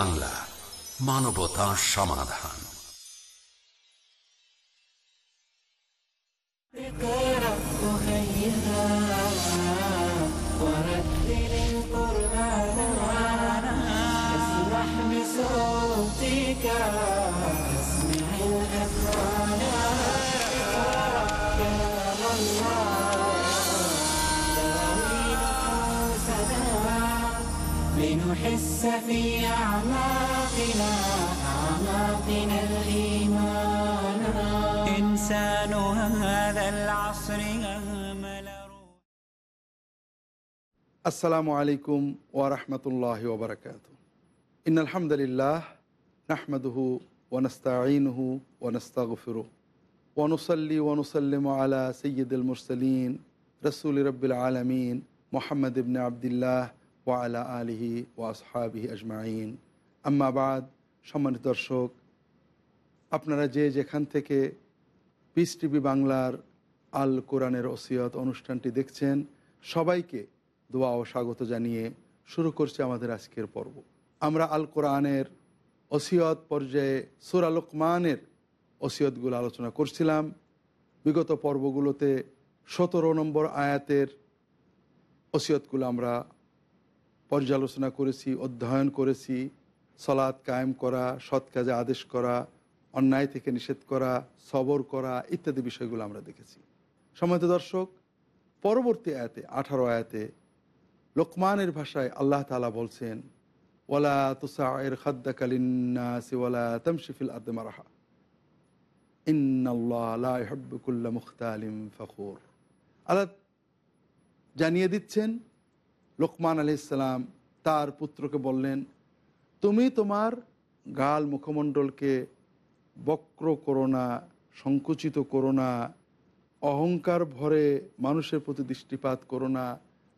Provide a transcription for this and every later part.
TV Bangla মানবতা সমাধান اقرأ نحس في أعماقنا أعماقنا الإيمان. إنسان هذا العصر أهمل السلام عليكم ورحمة الله وبركاته. إن الحمد لله نحمده ونستعينه ونستغفره ونصلي ونسلم على سيد المرسلين رسول رب العالمين محمد بن عبد الله আলা আলিহি ওয়া আসহাবিহি আজমাইন। আম্মাবাদ সম্মানিত দর্শক, আপনারা যে যেখান থেকে পিস টিভি বাংলার আল কোরআনের ওসিয়ত অনুষ্ঠানটি দেখছেন, সবাইকে দোয়া ও স্বাগত জানিয়ে শুরু করছে আমাদের আজকের পর্ব। আমরা আল কোরআনের ওসিয়ত পর্যায়ে সুরা লোকমানের ওসিয়তগুলো আলোচনা করছিলাম। বিগত পর্বগুলোতে সতেরো নম্বর আয়াতের ওসিয়তগুলো আমরা পর্যালোচনা করেছি, অধ্যয়ন করেছি, সলাৎ কায়েম করা, সৎ কাজে আদেশ করা, অন্যায় থেকে নিষেধ করা, সবর করা ইত্যাদি বিষয়গুলো আমরা দেখেছি। সম্মানিত দর্শক, পরবর্তী আয়াতে, আঠারো আয়াতে লোকমানের ভাষায় আল্লাহ তালা বলছেন ওলা তুসায়ের খাদ্দাকালিন্নাসি ওয়ালা তমশিফিল আদমারাহা ইন্নাল্লাহবুকুল্লা মুখতালিম ফখুর। আল্লাহ জানিয়ে দিচ্ছেন লোকমান আলি ইসলাম তার পুত্রকে বললেন, তুমি তোমার গাল মুখমণ্ডলকে বক্র করো না, সংকুচিত করো না, অহংকার ভরে মানুষের প্রতি দৃষ্টিপাত করো না,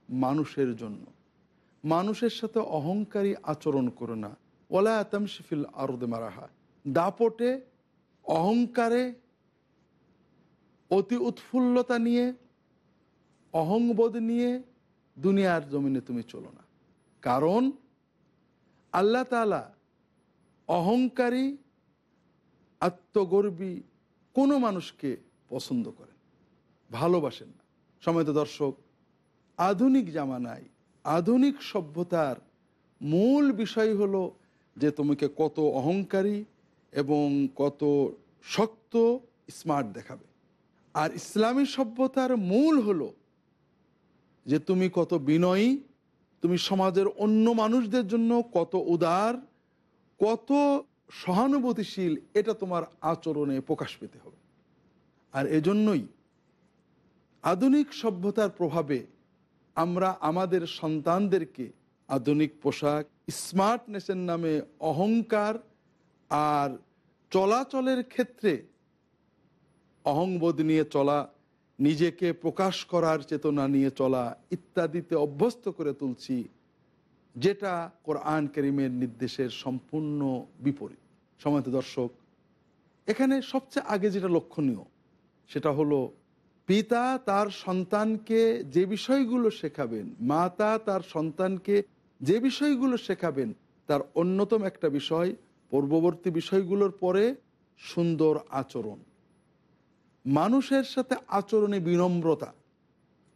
মানুষের জন্য। মানুষের সাথে অহংকারী আচরণ করো না। ওলা আতমশিফিল আরদে মারাহা। দাপটে, অহংকারে, অতি উৎফুল্লতা নিয়ে, অহংবোধ নিয়ে দুনিয়ার জমিনে তুমি চলো না। কারণ আল্লাহ তালা অহংকারী, আত্মগর্বী কোনো মানুষকে পছন্দ করেন ভালোবাসেন না। সময়ত দর্শক, আধুনিক জামানায় আধুনিক সভ্যতার মূল বিষয় হলো যে তোমাকে কত অহংকারী এবং কত শক্ত, স্মার্ট দেখাবে। আর ইসলামী সভ্যতার মূল হলো যে তুমি কত বিনয়ী, তুমি সমাজের অন্য মানুষদের জন্য কত উদার, কত সহানুভূতিশীল, এটা তোমার আচরণে প্রকাশ পেতে হবে। আর এজন্যই আধুনিক সভ্যতার প্রভাবে আমরা আমাদের সন্তানদেরকে আধুনিক পোশাক, স্মার্টনেসের নামে অহংকার আর চলাচলের ক্ষেত্রে অহংবোধ নিয়ে চলা নিজেকে প্রকাশ করার চেতনা নিয়ে চলা ইত্যাদিতে অভ্যস্ত করে তুলছি, যেটা কোরআন করিমের নির্দেশের সম্পূর্ণ বিপরীত। সময়ত দর্শক, এখানে সবচেয়ে আগে যেটা লক্ষণীয়, সেটা হলো পিতা তার সন্তানকে যে বিষয়গুলো শেখাবেন, মাতা তার সন্তানকে যে বিষয়গুলো শেখাবেন, তার অন্যতম একটা বিষয়, পূর্ববর্তী বিষয়গুলোর পরে সুন্দর আচরণ। মানুষের সাথে আচরণে বিনম্রতা,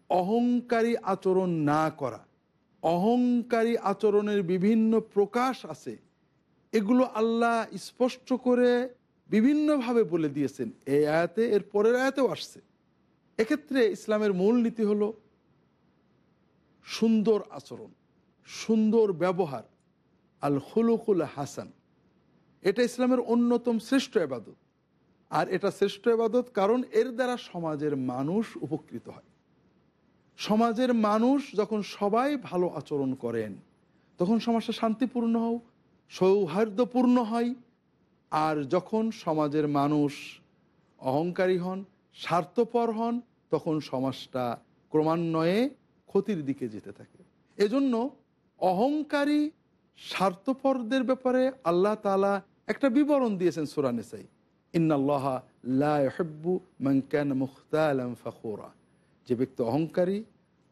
অহংকারী আচরণ না করা, অহংকারী আচরণের বিভিন্ন প্রকাশ আছে, এগুলো আল্লাহ স্পষ্ট করে বিভিন্নভাবে বলে দিয়েছেন। এই আয়াতে, এর পরের আয়াতেও আসছে। এক্ষেত্রে ইসলামের মূল নীতি হল সুন্দর আচরণ, সুন্দর ব্যবহার আল হুলুকুল হাসান। এটা ইসলামের অন্যতম শ্রেষ্ঠ আবাদত আর এটা শ্রেষ্ঠ আবাদত কারণ এর দ্বারা সমাজের মানুষ উপকৃত হয়। সমাজের মানুষ যখন সবাই ভালো আচরণ করেন, তখন সমাজটা শান্তিপূর্ণ হোক সৌহার্দ্যপূর্ণ হয়। আর যখন সমাজের মানুষ অহংকারী হন, স্বার্থপর হন, তখন সমাজটা ক্রমান্বয়ে ক্ষতির দিকে যেতে থাকে। এজন্য অহংকারী, স্বার্থপরদের ব্যাপারে আল্লাহ তালা একটা বিবরণ দিয়েছেন সুরানেসাই ইন্নাল্লাহা লাহব্বু মঙ্কান মুখতালাম ফখোরা। যে ব্যক্তি অহংকারী,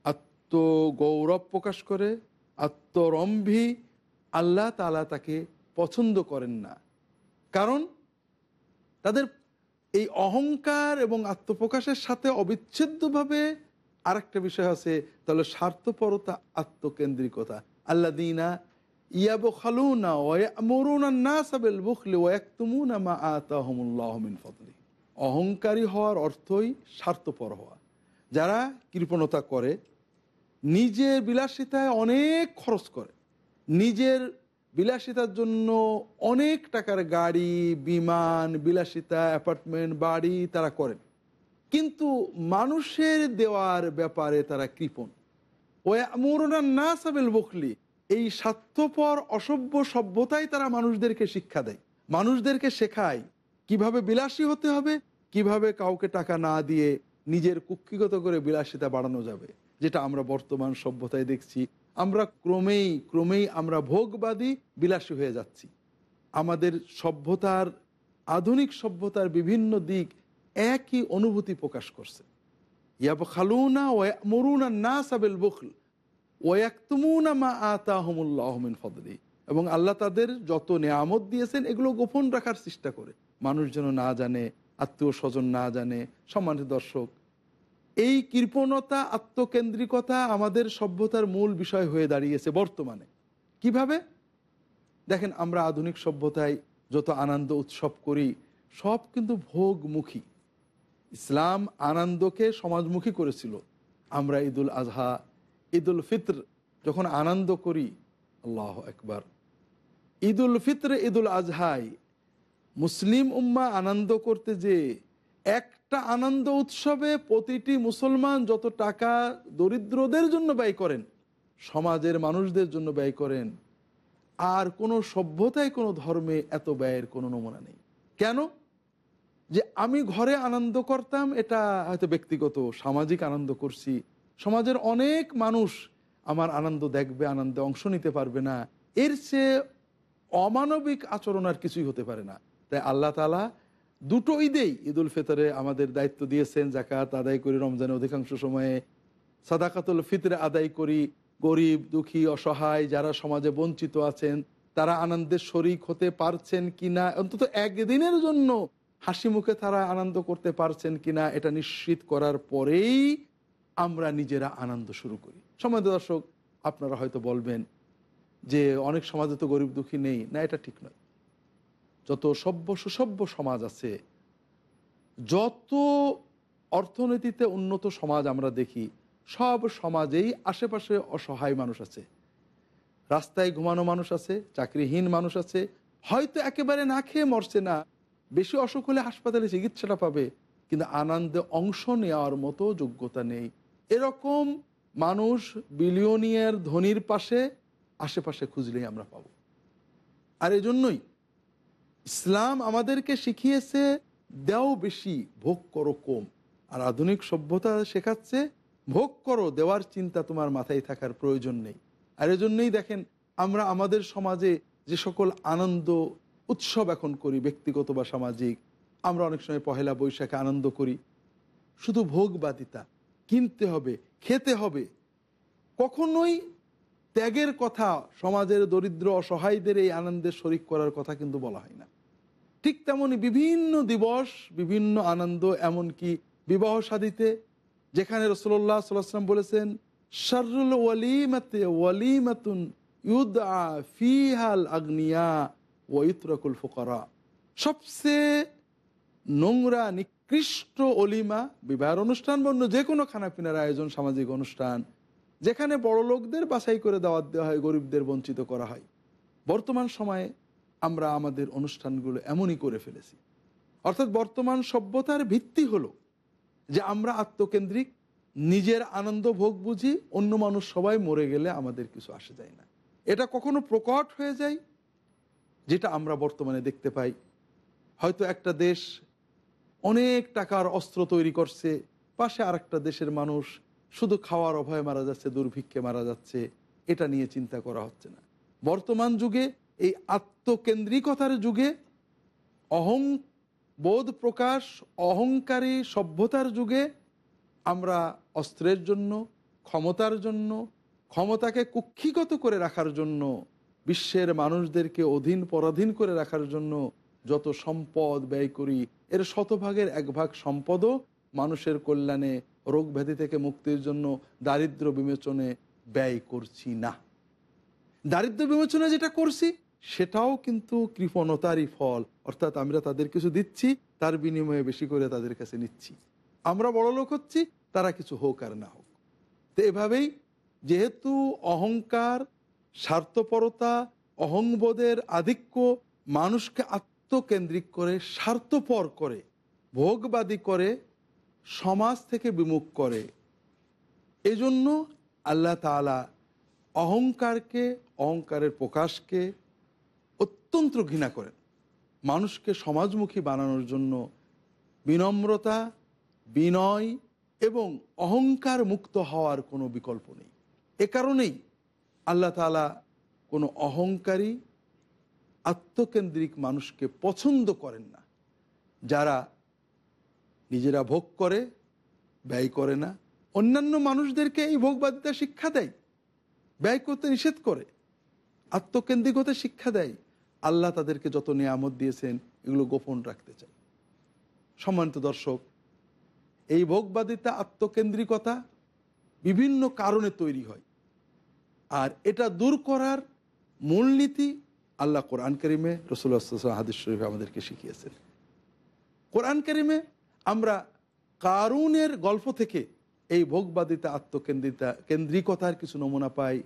আত্মগৌরব প্রকাশ করে, আত্মরম্ভী, আল্লাহ তালা তাকে পছন্দ করেন না। কারণ তাদের এই অহংকার এবং আত্মপ্রকাশের সাথে অবিচ্ছেদ্যভাবে আরেকটা বিষয় আছে, তাহলে স্বার্থপরতা, আত্মকেন্দ্রিকতা। আল্লা দিনা মা অহংকারী হওয়ার অর্থই স্বার্থপর হওয়া। যারা কৃপণতা করে, নিজের বিলাসিতায় অনেক খরচ করে। নিজের বিলাসিতার জন্য অনেক টাকার গাড়ি, বিমান, বিলাসিতা, অ্যাপার্টমেন্ট, বাড়ি তারা করেন। কিন্তু মানুষের দেওয়ার ব্যাপারে তারা কৃপণ। না সাবেল বকলি এই স্বার্থপর, অসভ্য সভ্যতাই তারা মানুষদেরকে শিক্ষা দেয়। মানুষদেরকে শেখায় কীভাবে বিলাসী হতে হবে, কীভাবে কাউকে টাকা না দিয়ে নিজের কুক্ষিগত করে বিলাসিতা বাড়ানো যাবে, যেটা আমরা বর্তমান সভ্যতায় দেখছি। আমরা ক্রমেই ক্রমেই আমরা ভোগবাদী বিলাসী হয়ে যাচ্ছি। আমাদের সভ্যতার, আধুনিক সভ্যতার বিভিন্ন দিক একই অনুভূতি প্রকাশ করছে। ইয়াব খালুনা ও মরুনা না সাবেল বখল। এবং আল্লাহ তাদের যত নেয়ামত দিয়েছেন, এগুলো গোপন রাখার চেষ্টা করে। মানুষ যেন না জানে আত্মীয় স্বজন না জানে, সম্মানিত দর্শক, এই কৃপণতা, আত্মকেন্দ্রিকতা আমাদের সভ্যতার মূল বিষয় হয়ে দাঁড়িয়েছে বর্তমানে। কীভাবে? দেখেন, আমরা আধুনিক সভ্যতায় যত আনন্দ উৎসব করি, সব কিন্তু ভোগমুখী। ইসলাম আনন্দকে সমাজমুখী করেছিল। আমরা ঈদুল আজহা ঈদুল ফিত্র, যখন আনন্দ করি, আল্লাহ একবার ঈদুল ফিত্র, ঈদুল আজহাই, মুসলিম উম্মা আনন্দ করতে যে একটা আনন্দ উৎসবে প্রতিটি মুসলমান যত টাকা দরিদ্রদের জন্য ব্যয় করেন, সমাজের মানুষদের জন্য ব্যয় করেন, আর কোনো সভ্যতায়, কোনো ধর্মে এত ব্যয়ের কোনো নমুনা নেই। কেন? যে আমি ঘরে আনন্দ করতাম, এটা হয়তো ব্যক্তিগত, সামাজিক আনন্দ করছি সমাজের অনেক মানুষ আমার আনন্দ দেখবে, আনন্দে অংশ নিতে পারবে না। এর চেয়ে অমানবিক আচরণ আর কিছুই হতে পারে না। তাই আল্লাহ তালা দুটো ঈদেই ঈদুল ফিতরে আমাদের দায়িত্ব দিয়েছেন জাকাত আদায় করি, রমজানের অধিকাংশ সময়ে সাদাকাতুল ফিতরে আদায় করি। গরিব, দুঃখী, অসহায় যারা সমাজে বঞ্চিত আছেন, তারা আনন্দের শরিক হতে পারছেন কিনা, অন্তত একদিনের জন্য হাসি মুখে তারা আনন্দ করতে পারছেন কিনা, এটা নিশ্চিত করার পরেই আমরা নিজেরা আনন্দ শুরু করি। সময় দর্শক, আপনারা হয়তো বলবেন যে অনেক সমাজে তো গরিব দুঃখী নেই। না, এটা ঠিক নয়। যত সভ্য সুসভ্য সমাজ আছে, যত অর্থনীতিতে উন্নত সমাজ আমরা দেখি, সব সমাজেই আশেপাশে অসহায় মানুষ আছে। রাস্তায় ঘুমানো মানুষ আছে, চাকরিহীন মানুষ আছে, হয়তো একেবারে না খেয়ে মরছে না। বেশি অসুখ হলে হাসপাতালে চিকিৎসাটা পাবে, কিন্তু আনন্দে অংশ নেওয়ার মতো যোগ্যতা নেই। এরকম মানুষ বিলিয়নিয়ার ধনির পাশে, আশেপাশে খুঁজলেই আমরা পাবো। আর এজন্যই ইসলাম আমাদেরকে শিখিয়েছে, দেও বেশি, ভোগ করো কম। আর আধুনিক সভ্যতা শেখাচ্ছে, ভোগ করো, দেওয়ার চিন্তা তোমার মাথায় থাকার প্রয়োজন নেই। আর এজন্যই দেখেন, আমরা আমাদের সমাজে যে সকল আনন্দ, উৎসব এখন করি, ব্যক্তিগত বা সামাজিক, আমরা অনেক সময় পহেলা বৈশাখে আনন্দ করি। শুধু ভোগবাদিতা কিনতে হবে, খেতে হবে। কখনোই ত্যাগের কথা, সমাজের দরিদ্র, অসহায়দের এই আনন্দের শরিক করার কথা কিন্তু বলা হয় না। ঠিক তেমনি বিভিন্ন দিবস, বিভিন্ন আনন্দ, এমনকি বিবাহ সাদিতে যেখানে রসল্লাহ সাল্লাম বলেছেন শারুল ওয়ালিমাতে ওয়ালিমাতুন ইউদা ফিহাল আগ্নিয়া ওয়ুতরকুল ফোকরা। সবচেয়ে নোংরা নিকৃষ্ট অলিমা বিবাহের অনুষ্ঠান বা অন্য যে কোনো খানাপিনার আয়োজন, সামাজিক অনুষ্ঠান, যেখানে বড় লোকদের বাছাই করে দাওয়াত দেওয়া হয়, গরিবদের বঞ্চিত করা হয়। বর্তমান সময়ে আমরা আমাদের অনুষ্ঠানগুলো এমনই করে ফেলেছি। অর্থাৎ বর্তমান সভ্যতার ভিত্তি হলো যে আমরা আত্মকেন্দ্রিক, নিজের আনন্দ ভোগ বুঝি, অন্য মানুষ সবাই মরে গেলে আমাদের কিছু আসে যায় না। এটা কখনো প্রকট হয়ে যায়? যেটা আমরা বর্তমানে দেখতে পাই। হয়তো একটা দেশ অনেক টাকার অস্ত্র তৈরি করছে। পাশে আরেকটা দেশের মানুষ শুধু খাওয়ার অভয়ে মারা যাচ্ছে, দুর্ভিক্ষে মারা যাচ্ছে, এটা নিয়ে চিন্তা করা হচ্ছে না। বর্তমান যুগে, এই আত্মকেন্দ্রিকতার যুগে, অহং বোধ প্রকাশ, অহংকারী সভ্যতার যুগে, আমরা অস্ত্রের জন্য, ক্ষমতার জন্য, ক্ষমতাকে কুক্ষিগত করে রাখার জন্য, বিশ্বের মানুষদেরকে অধীন পরাধীন করে রাখার জন্য যত সম্পদ ব্যয় করি, এর শতভাগের এক ভাগ সম্পদও মানুষের কল্যাণে রোগ ব্যাধি থেকে মুক্তির জন্য দারিদ্র বিমোচনে ব্যয় করছি না। দারিদ্র বিমোচনে যেটা করছি, সেটাও কিন্তু কৃপণতারই ফল। অর্থাৎ আমরা তাদের কিছু দিচ্ছি, তার বিনিময়ে বেশি করে তাদের কাছে নিচ্ছি। আমরা বড় লোক হচ্ছি, তারা কিছু হোক আর না হোক। তো এভাবেই যেহেতু অহংকার, স্বার্থপরতা, অহংবোধের আধিক্য মানুষকে আত্মকেন্দ্রিক করে, স্বার্থপর করে, ভোগবাদী করে, সমাজ থেকে বিমুখ করে। এজন্য আল্লাহ তালা অহংকারকে, অহংকারের প্রকাশকে অত্যন্ত ঘৃণা করেন। মানুষকে সমাজমুখী বানানোর জন্য বিনম্রতা, বিনয় এবং অহংকার মুক্ত হওয়ার কোনো বিকল্প নেই। এ কারণেই আল্লাহ তালা কোনো অহংকারী আত্মকেন্দ্রিক মানুষকে পছন্দ করেন না। যারা নিজেরা ভোগ করে, ব্যয় করে না। অন্যান্য মানুষদেরকে এই ভোগবাদিতা শিক্ষা দেয়। ব্যয় করতে নিষেধ করে। আত্মকেন্দ্রিক হতে শিক্ষা দেয়। আল্লাহ তাদেরকে যত নিয়ামত দিয়েছেন, এগুলো গোপন রাখতে চায়। সম্মানিত দর্শক, এই ভোগবাদিতা আত্মকেন্দ্রিকতা বিভিন্ন কারণে তৈরি হয়। আর এটা দূর করার মূলনীতি আল্লাহ কোরআন করিমে রসুল্লাহ হাদিস শরীফ আমাদেরকে শিখিয়েছেন। কোরআন করিমে আমরা কারুনের গল্প থেকে এই ভোগবাদিতা, আত্মকেন্দ্রিতা, কেন্দ্রিকতার কিছু নমুনা পাই।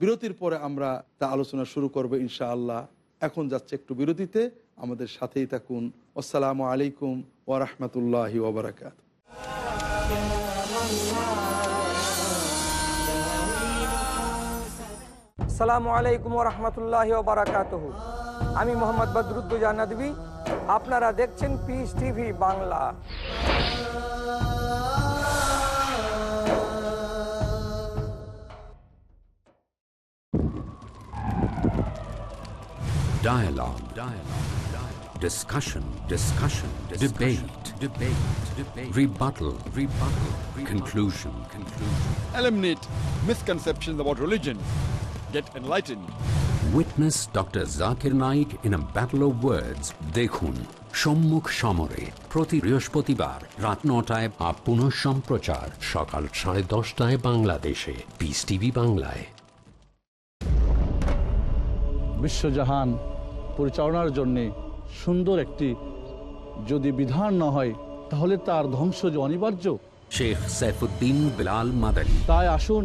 বিরতির পরে আমরা তা আলোচনা শুরু করব ইনশাআল্লাহ। এখন যাচ্ছে একটু বিরতিতে। আমাদের সাথেই থাকুন। আসসালামু আলাইকুম ওরহমতুল্লাহি ওবরাকাত সালামু আলাইকুম রহমতুল্লাহ বারাকাত আমি মোহাম্মদ বদরুদ্দুজা নদী আপনারা দেখছেন Peace TV Bangla Dialogue. Dialogue. Dialogue. Discussion. Discussion. Debate. Debate. Debate. Rebuttal. Rebuttal. Conclusion. Conclusion. Eliminate misconceptions about religion. Get enlightened. Witness Dr. Zakir Naik in a battle of words. দেখুন সম্মুখ সমরে প্রতি বৃহস্পতিবার রাত নটায় বা পুনঃ সম্প্রচার সকাল সাড়ে দশটায় বাংলাদেশে পিস টিভি বাংলায় বিশ্বজাহান পরিচালনার জন্যে সুন্দর একটি যদি বিধান না হয় তাহলে তার ধ্বংস যে অনিবার্য। শেখ সাইফুদ্দিন বিলাল মাদানী। তাই আসুন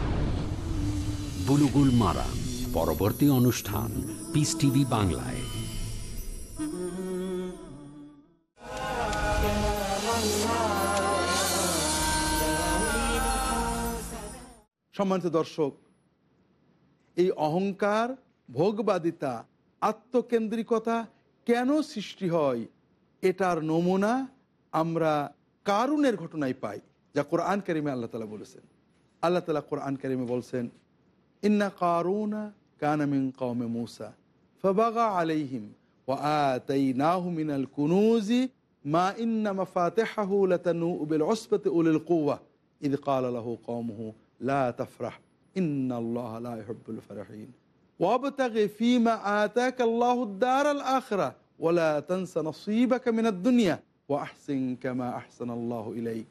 বুলুগুল মারাম পরবর্তী অনুষ্ঠান পিস টিভি বাংলায়। সম্মানিত দর্শক, এই অহংকার, ভোগবাদিতা, আত্মকেন্দ্রিকতা কেন সৃষ্টি হয়, এটার নমুনা আমরা কারুনের ঘটনায় পাই, যা কোরআন কারিমে আল্লাহ তালা বলেছেন। আল্লাহ তালা কোরআন কারিমে বলছেন ইন্না কারুনা কানামিন কৌমে মুসা ফবাগা আলাইহিম وآتيناه من الكنوز ما إن مفاتحه لتنوء بالعصبة أولي القوة إذ قال له قومه لا تفرح إن الله لا يحب الفرحين وابتغ فيما آتاك الله الدار الآخرة ولا تنس نصيبك من الدنيا وأحسن كما أحسن الله إليك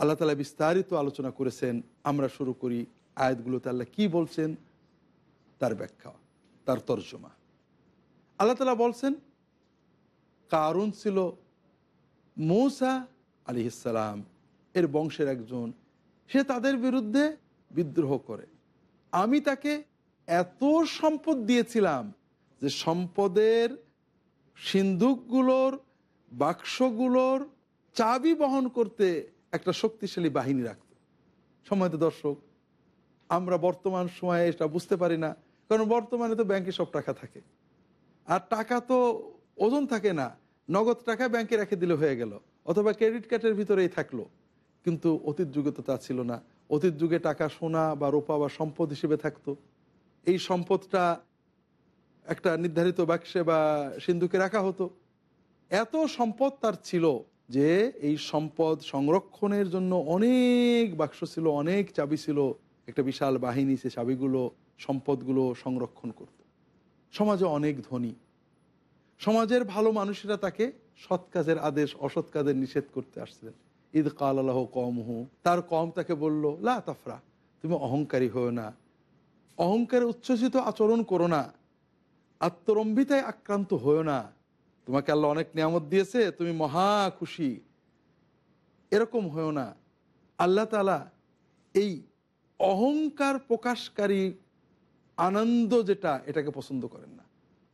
আল্লাহ তালা বিস্তারিত আলোচনা করেছেন আমরা শুরু করি আয়াতগুলোতে আল্লাহ কি বলছেন? তার ব্যাখ্যা, তার তর্জমা। আল্লাহ তালা বলছেন কারণ ছিল মৌসা আলি ইসালাম এর বংশের একজন। সে তাদের বিরুদ্ধে বিদ্রোহ করে। আমি তাকে এত সম্পদ দিয়েছিলাম যে সম্পদের সিন্ধুকগুলোর, বাক্সগুলোর চাবি বহন করতে একটা শক্তিশালী বাহিনী রাখত। সময়ত দর্শক আমরা বর্তমান সময়ে এটা বুঝতে পারি না। কারণ বর্তমানে তো ব্যাংকে সব টাকা থাকে। আর টাকা তো ওজন থাকে না। নগদ টাকা ব্যাংকে রেখে দিলে হয়ে গেল। অথবা ক্রেডিট কার্ডের ভিতরেই থাকল। কিন্তু অতীত যুগে তো তা ছিল না। অতীত যুগে টাকা সোনা বা রোপা বা সম্পদ হিসেবে থাকতো। এই সম্পদটা একটা নির্ধারিত বাক্সে বা সিন্ধুকে রাখা হতো। এত সম্পদ তার ছিল যে এই সম্পদ সংরক্ষণের জন্য অনেক বাক্স ছিল, অনেক চাবি ছিল। একটা বিশাল বাহিনী সে চাবিগুলো, সম্পদগুলো সংরক্ষণ করত। সমাজে অনেক ধনী। সমাজের ভালো মানুষেরা তাকে সৎ কাজের আদেশ, অসৎ কাজের নিষেধ করতে আসছিলেন। ঈদ কাল আল্লাহ কমহু তার কম তাকে বলল, লা তাফরা, তুমি অহংকারী হও না। অহংকারে উচ্ছ্বসিত আচরণ করো না। আত্মরম্ভিতায় আক্রান্ত হও না। তোমাকে আল্লাহ অনেক নিয়ামত দিয়েছে, তুমি মহা খুশি। এরকম হয়েও না। আল্লাহ তালা এই অহংকার প্রকাশকারী আনন্দ যেটা, এটাকে পছন্দ করেন না।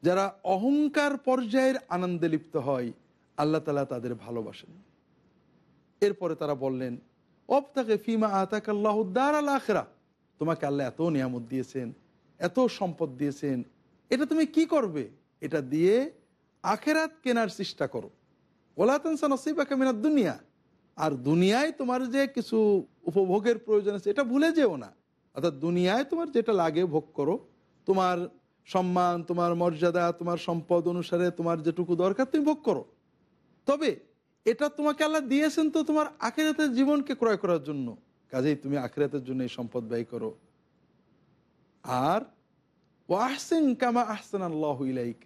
যারা অহংকার পর্যায়ের আনন্দে লিপ্ত হয়, আল্লাহ তালা তাদের ভালোবাসেন। এরপরে তারা বললেন অব তাকে ফিমা আতাক আল্লাহ দার আল আখরা। তোমাকে আল্লাহ এত নিয়ামত দিয়েছেন, এত সম্পদ দিয়েছেন। এটা তুমি কি করবে? এটা দিয়ে আখেরাত কেনার চেষ্টা করো। ওলাতানসা নসিবাকে মিনার দুনিয়া। আর দুনিয়ায় তোমার যে কিছু উপভোগের প্রয়োজন আছে, এটা ভুলে যেও না। অর্থাৎ দুনিয়ায় তোমার যেটা লাগে ভোগ করো। তোমার সম্মান, তোমার মর্যাদা, তোমার সম্পদ অনুসারে তোমার যেটুকু দরকার তুমি ভোগ করো। তবে এটা তোমাকে আল্লাহ দিয়েছেন তো তোমার আখেরাতের জীবনকে ক্রয় করার জন্য। কাজেই তুমি আখেরাতের জন্য এই সম্পদ ব্যয় করো। আর ও আহসেন কামা আহসান আল্লাহ ইলাইক,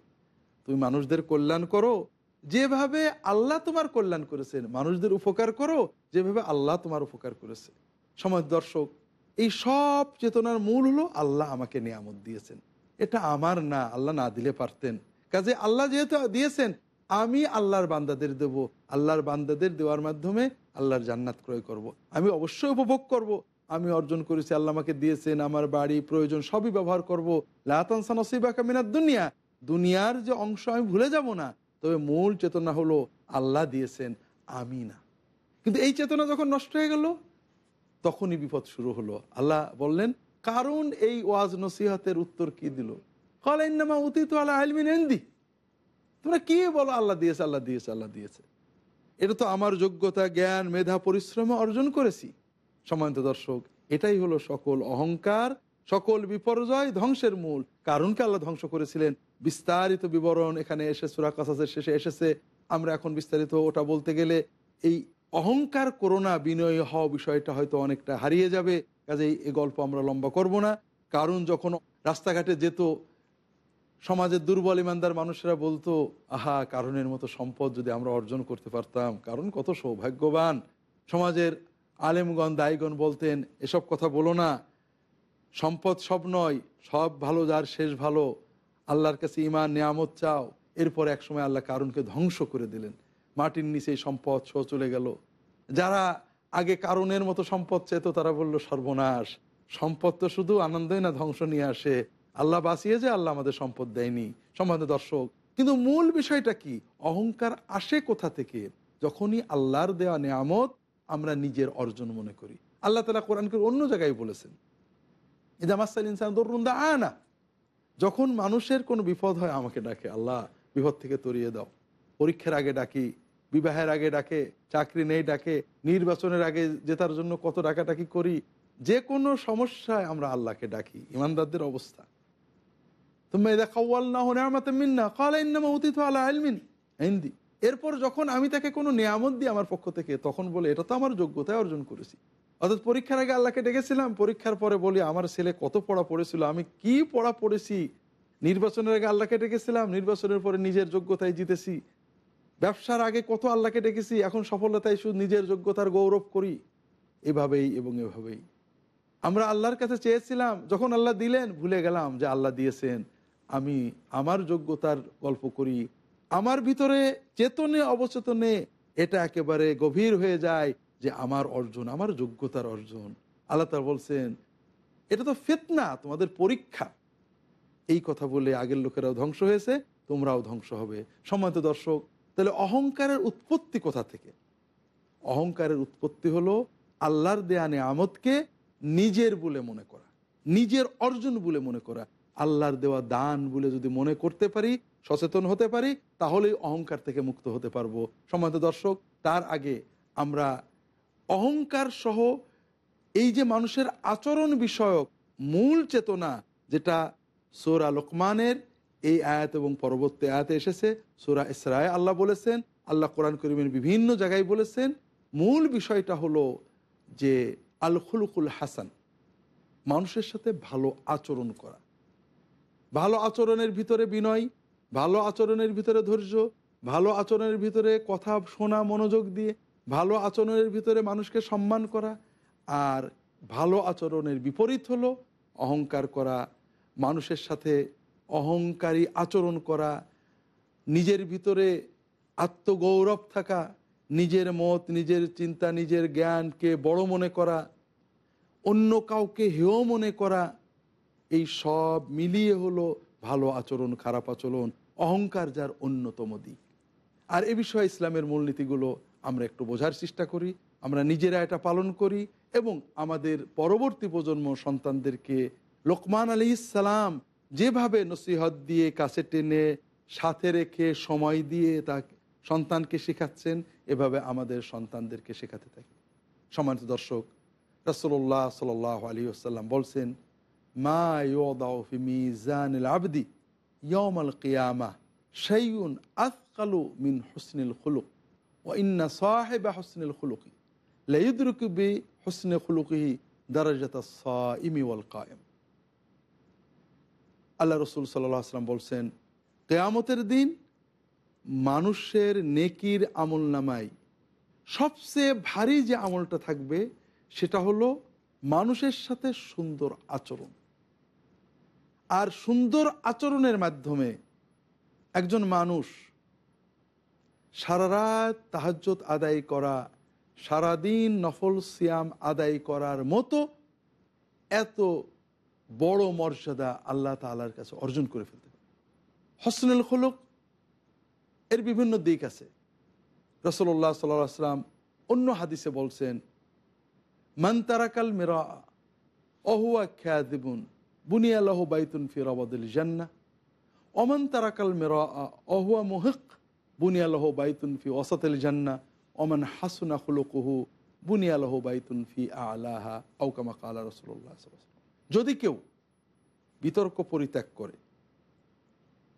তুমি মানুষদের কল্যাণ করো যেভাবে আল্লাহ তোমার কল্যাণ করেছেন, মানুষদের উপকার করো, যেভাবে আল্লাহ তোমার উপকার করেছে। সমাজ দর্শক, এই সব চেতনার মূল হলো আল্লাহ আমাকে নিয়ামত দিয়েছেন। এটা আমার না, আল্লাহ না দিলে পারতেন। কাজে আল্লাহ যেহেতু দিয়েছেন, আমি আল্লাহর বান্দাদের দেব। আল্লাহর বান্দাদের দেওয়ার মাধ্যমে আল্লাহর জান্নাত ক্রয় করব। আমি অবশ্যই উপভোগ করব। আমি অর্জন করেছি, আল্লাহ আমাকে দিয়েছেন, আমার বাড়ি, প্রয়োজন সবই ব্যবহার করব। লাতানসা নসিবা কামিনার দুনিয়া। দুনিয়ার যে অংশ আমি ভুলে যাব না। তবে মূল চেতনা হলো আল্লাহ দিয়েছেন আমি না কিন্তু এই চেতনা যখন নষ্ট হয়ে গেল, তখনই বিপদ শুরু হলো। আল্লাহ বললেন, কারণ এই ওয়াজ নসিহতের উত্তর কি দিল? কলাইনামা উতিত আল্লাহ আলমিন এন্দি তোমরা কি বলো, আল্লাহ দিয়েছে আল্লাহ দিয়েছে আল্লাহ দিয়েছে? এটা তো আমার যোগ্যতা, জ্ঞান, মেধা, পরিশ্রমে অর্জন করেছি। সমান্ত দর্শক, এটাই হলো সকল অহংকার, সকল বিপর্যয় ধ্বংসের মূল। কারণকে আল্লাহ ধ্বংস করেছিলেন? বিস্তারিত বিবরণ এখানে এসে সুরা কাসাসের শেষে এসেছে। আমরা এখন বিস্তারিত ওটা বলতে গেলে এই অহংকার করোনা বিনয় হওয়া বিষয়টা হয়তো অনেকটা হারিয়ে যাবে। কাজেই এই গল্প আমরা লম্বা করব না। কারণ যখন রাস্তাঘাটে যেত, সমাজের দুর্বল ইমানদার মানুষেরা বলতো, আহা, কারণের মতো সম্পদ যদি আমরা অর্জন করতে পারতাম, কারণ কত সৌভাগ্যবান। সমাজের আলেমগণ, দায়ীগণ বলতেন, এসব কথা বলো না। সম্পদ সব নয়, সব ভালো, যার শেষ ভালো। আল্লাহর কাছে ইমান নিয়ামত চাও, এরপর একসময় আল্লাহ কারণকে ধ্বংস করে দিলেন। মাটির নিচে সম্পদ সহ চলে গেল। যারা আগে কারণের মতো সম্পদ চেত, তারা বলল, সর্বনাশ। সম্পদ তো শুধু আনন্দই না, ধ্বংস নিয়ে আসে। আল্লাহ বাঁচিয়ে যে আল্লাহ আমাদের সম্পদ দেয়নি। সম্বন্ধে দর্শক, কিন্তু মূল বিষয়টা কি? অহংকার আসে কোথা থেকে? যখনই আল্লাহর দেওয়া নিয়ামত আমরা নিজের অর্জন মনে করি। আল্লাহ তালা কোরআনকে অন্য জায়গায় বলেছেন ইদামাসাল ইনসান দরুন্দা আনা যখন মানুষের কোনো বিপদ হয়, আমাকে ডাকে, আল্লাহ, বিপদ থেকে তরিয়ে দাও। পরীক্ষার আগে ডাকি, বিবাহের আগে ডাকে, চাকরি নেই ডাকে, নির্বাচনের আগে জেতার জন্য কত ডাকাডাকি করি। যে কোনো সমস্যায় আমরা আল্লাহকে ডাকি। ইমানদারদের অবস্থা। হিন্দি এরপর যখন আমি তাকে কোনো নিয়ামত দিই আমার পক্ষ থেকে, তখন বলে, এটা তো আমার যোগ্যতায় অর্জন করেছি। অর্থাৎ পরীক্ষার আগে আল্লাহকে ডেকেছিলাম, পরীক্ষার পরে বলি, আমার ছেলে কত পড়া পড়েছিল, আমি কি পড়া পড়েছি? নির্বাচনের আগে আল্লাহকে ডেকেছিলাম, নির্বাচনের পরে নিজের যোগ্যতায় জিতেছি। ব্যবসার আগে কত আল্লাহকে ডেকেছি, এখন সফলতায় শুধু নিজের যোগ্যতার গৌরব করি। এভাবেই এবং এভাবেই। আমরা আল্লাহর কাছে চেয়েছিলাম, যখন আল্লাহ দিলেন, ভুলে গেলাম যে আল্লাহ দিয়েছেন। আমি আমার যোগ্যতার গল্প করি। আমার ভিতরে চেতনে, অবচেতনে এটা একেবারে গভীর হয়ে যায়। যে আমার অর্জন, আমার যোগ্যতার অর্জন। আল্লাহ তার বলছেন, এটা তো ফেতনা, তোমাদের পরীক্ষা। এই কথা বলে আগের লোকেরাও ধ্বংস হয়েছে, তোমরাও ধ্বংস হবে। সম্মানিত দর্শক, তাহলে অহংকারের উৎপত্তি কোথা থেকে? অহংকারের উৎপত্তি হলো আল্লাহর দেয়ানে আমদকে নিজের বলে মনে করা, নিজের অর্জন বলে মনে করা। আল্লাহর দেওয়া দান বলে যদি মনে করতে পারি, সচেতন হতে পারি, তাহলেই অহংকার থেকে মুক্ত হতে পারব। সম্মানিত দর্শক, তার আগে আমরা অহংকার সহ এই যে মানুষের আচরণ বিষয়ক মূল চেতনা, যেটা সোরা লোকমানের এই আয়াত এবং পরবর্তী আয়াতে এসেছে, সোরা ইসরায় আল্লাহ বলেছেন, আল্লাহ কোরআন করিমের বিভিন্ন জায়গায় বলেছেন, মূল বিষয়টা হলো যে আল খুলুকুল হাসান, মানুষের সাথে ভালো আচরণ করা। ভালো আচরণের ভিতরে বিনয়, ভালো আচরণের ভিতরে ধৈর্য, ভালো আচরণের ভিতরে কথা শোনা, মনোযোগ দিয়ে ভালো আচরণের ভিতরে মানুষকে সম্মান করা আর ভালো আচরণের বিপরীত হলো অহংকার করা, মানুষের সাথে অহংকারী আচরণ করা, নিজের ভিতরে আত্মগৌরব থাকা, নিজের মত, নিজের চিন্তা, নিজের জ্ঞানকে বড় মনে করা, অন্য কাউকে হেয় মনে করা, এই সব মিলিয়ে হলো ভালো আচরণ, খারাপ আচরণ, অহংকার যার অন্যতম দিক। আর এ বিষয়ে ইসলামের মূলনীতিগুলো আমরা একটু বোঝার চেষ্টা করি, আমরা নিজেরা এটা পালন করি এবং আমাদের পরবর্তী প্রজন্ম সন্তানদেরকে লোকমান আলী ইসালাম যেভাবে নসিহত দিয়ে কাছে টেনে সাথে রেখে সময় দিয়ে তা সন্তানকে শেখাচ্ছেন, এভাবে আমাদের সন্তানদেরকে শেখাতে থাকি। সম্মানিত দর্শক রসল্লাহ সাল আলী আসাল্লাম বলছেন, মা ইউদাউফি মিজানিল আবদি ইয়মাল কিয়ামা, শাইউন আফকালু মিন হুসনিল খুলুক। ও ইন্না সাহেবা হুসনিল খুলুকি। লাইদরুক বি হুসনে খুলুকিহি দারাজাত সাইমি ওয়াল কায়েম। আল্লাহ রসুল সাল্লাহ আসলাম বলছেন, কেয়ামতের দিন মানুষের নেকির আমল নামাই সবচেয়ে ভারী যে আমলটা থাকবে, সেটা হলো মানুষের সাথে সুন্দর আচরণ। আর সুন্দর আচরণের মাধ্যমে একজন মানুষ সারা রাত তাহাজ্জত আদায় করা সারাদিন নফল সিয়াম আদায় করার মতো এত বড় মর্যাদা আল্লাহ তালার কাছে অর্জন করে ফেলতে পারে। হসনুল খলক এর বিভিন্ন দিক আছে। রসল্লাহ সাল্লাহ আসলাম অন্য হাদিসে বলছেন মান্তারাকাল মেরা অহুয়া খ্যাদিবুন বুনিয়ালাহ বাইতুন ফি রবাদুল জান্না অমান তারাকাল মেরা অহুয়া মুহিক বুনিয়ালাহ বাইতুন ফি ওসাতুল জান্না অমান হাসুনা খুলকুহু বুনিয়ালহ বাইতুন ফি আলাহা আউকামা কালা রসুল্লাহ যদি কেউ বিতর্ক পরিত্যাগ করে,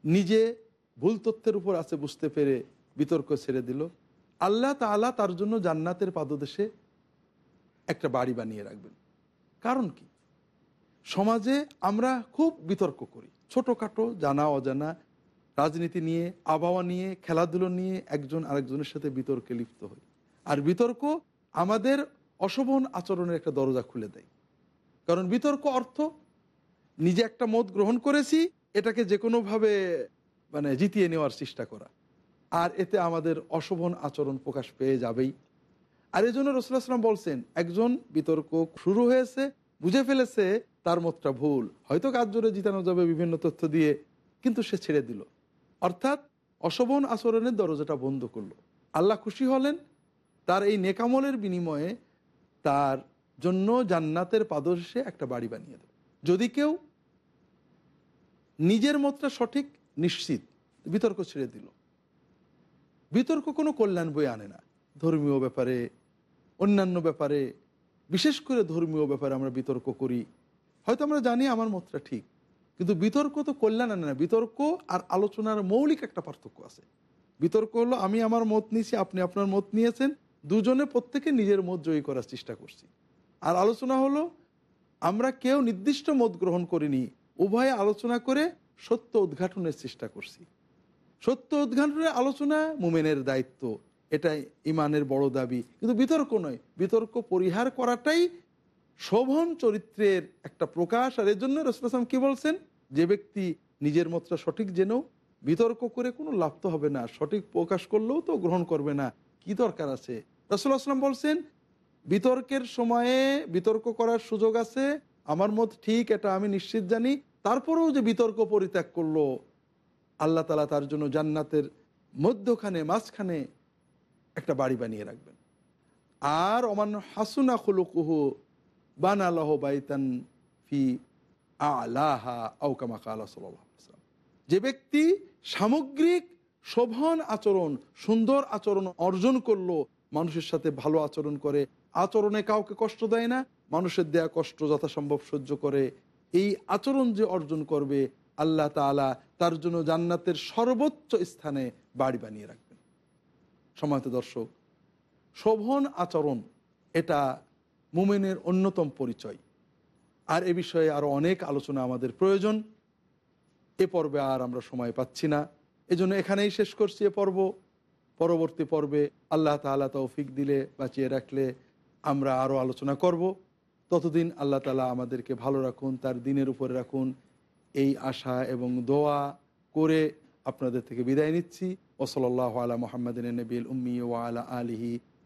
নিজে ভুল তথ্যের উপর আছে বুঝতে পেরে বিতর্ক ছেড়ে দিল, আল্লাহ তালা তার জন্য জান্নাতের পাদদেশে একটা বাড়ি বানিয়ে রাখবেন। কারণ কি? সমাজে আমরা খুব বিতর্ক করি। ছোটোখাটো জানা অজানা রাজনীতি নিয়ে, আবহাওয়া নিয়ে, খেলাধুলো নিয়ে একজন আরেকজনের সাথে বিতর্কে লিপ্ত হই। আর বিতর্ক আমাদের অশোভন আচরণের একটা দরজা খুলে দেয়। কারণ বিতর্ক অর্থ নিজে একটা মত গ্রহণ করেছি, এটাকে যে কোনোভাবে মানে জিতিয়ে নেওয়ার চেষ্টা করা। আর এতে আমাদের অশোভন আচরণ প্রকাশ পেয়ে যাবেই। আর এই জন্য রসুলাম বলছেন, একজন বিতর্ক শুরু হয়েছে, বুঝে ফেলেছে, তার মতটা ভুল। হয়তো কাজ জোরে জিতানো যাবে বিভিন্ন তথ্য দিয়ে, কিন্তু সে ছেড়ে দিল। অর্থাৎ অশোভন আচরণের দরজাটা বন্ধ করল। আল্লাহ খুশি হলেন, তার এই নেকামলের বিনিময়ে তার জন্য জান্নাতের পাদর্শে একটা বাড়ি বানিয়ে দেবে। যদি কেউ নিজের মতটা সঠিক, নিশ্চিত, বিতর্ক ছেড়ে দিল, বিতর্ক কোনো কল্যাণ বই আনে না। ধর্মীয় ব্যাপারে, অন্যান্য ব্যাপারে, বিশেষ করে ধর্মীয় ব্যাপারে আমরা বিতর্ক করি। হয়তো আমরা জানি আমার মতটা ঠিক কিন্তু বিতর্ক তো কল্যাণ আনে না। বিতর্ক আর আলোচনার মৌলিক একটা পার্থক্য আছে। বিতর্ক হলো, আমি আমার মত নিয়েছি, আপনি আপনার মত নিয়েছেন, দুজনে প্রত্যেকে নিজের মত জয়ী করার চেষ্টা করছি। আর আলোচনা হলো, আমরা কেউ নির্দিষ্ট মত গ্রহণ করিনি, উভয়ে আলোচনা করে সত্য উদ্ঘাটনের চেষ্টা করছি। সত্য উদ্ঘাটনের আলোচনা মুমেনের দায়িত্ব এটা ইমানের বড় দাবি। কিন্তু বিতর্ক নয়, বিতর্ক পরিহার করাটাই শোভন চরিত্রের একটা প্রকাশ, আর এর জন্য রসুলাম কি বলছেন? যে ব্যক্তি নিজের মতটা সঠিক জেনেও বিতর্ক করে কোনো লাভ তো হবে না, সঠিক প্রকাশ করলেও তো গ্রহণ করবে না। কি দরকার আছে? রসুল্লাহ আসলাম বলছেন, বিতর্কের সময়ে বিতর্ক করার সুযোগ আছে, আমার মত ঠিক, এটা আমি নিশ্চিত জানি। তারপরেও যে বিতর্ক পরিত্যাগ করল, আল্লাহ তালা তার জন্য জান্নাতের মধ্যখানে, মাঝখানে একটা বাড়ি বানিয়ে রাখবেন। আর অমান হাসুনা খুলুকুহু বানালহ বাইতান ফি আলাহা যে ব্যক্তি সামগ্রিক শোভন আচরণ, সুন্দর আচরণ অর্জন করল, মানুষের সাথে ভালো আচরণ করে, আচরণে কাউকে কষ্ট দেয় না, মানুষের দেয়া কষ্ট যথাসম্ভব সহ্য করে, এই আচরণ যে অর্জন করবে, আল্লাহ তালা তার জন্য জান্নাতের সর্বোচ্চ স্থানে বাড়ি বানিয়ে রাখবেন। সময়ত দর্শক, শোভন আচরণ, এটা মুমেনের অন্যতম পরিচয়। আর এ বিষয়ে আরও অনেক আলোচনা আমাদের প্রয়োজন। এ পর্বে আর আমরা সময় পাচ্ছি না। এজন্য এখানেই শেষ করছি এ পর্ব। পরবর্তী পর্বে আল্লাহ তালা তৌফিক দিলে, বাঁচিয়ে রাখলে আমরা আরও আলোচনা করব। ততদিন আল্লাহ তালা আমাদেরকে ভালো রাখুন, তার দিনের উপরে রাখুন। এই আশা এবং দোয়া করে আপনাদের থেকে বিদায় নিচ্ছি। ওসলাল্লাহ আলা মোহাম্মদিন নবীল উম্মি ও আলা আলিহি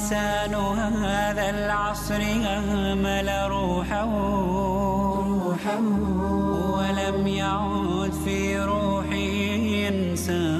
إنسان هذا العصر أهمل روحه. ولم يعد في روحه إنسانا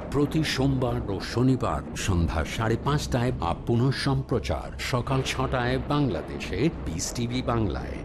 প্রতি সোমবার ও শনিবার সন্ধ্যা সাড়ে পাঁচটায় বা পুনঃ সম্প্রচার সকাল ছটায় বাংলাদেশে বিস টিভি বাংলায়।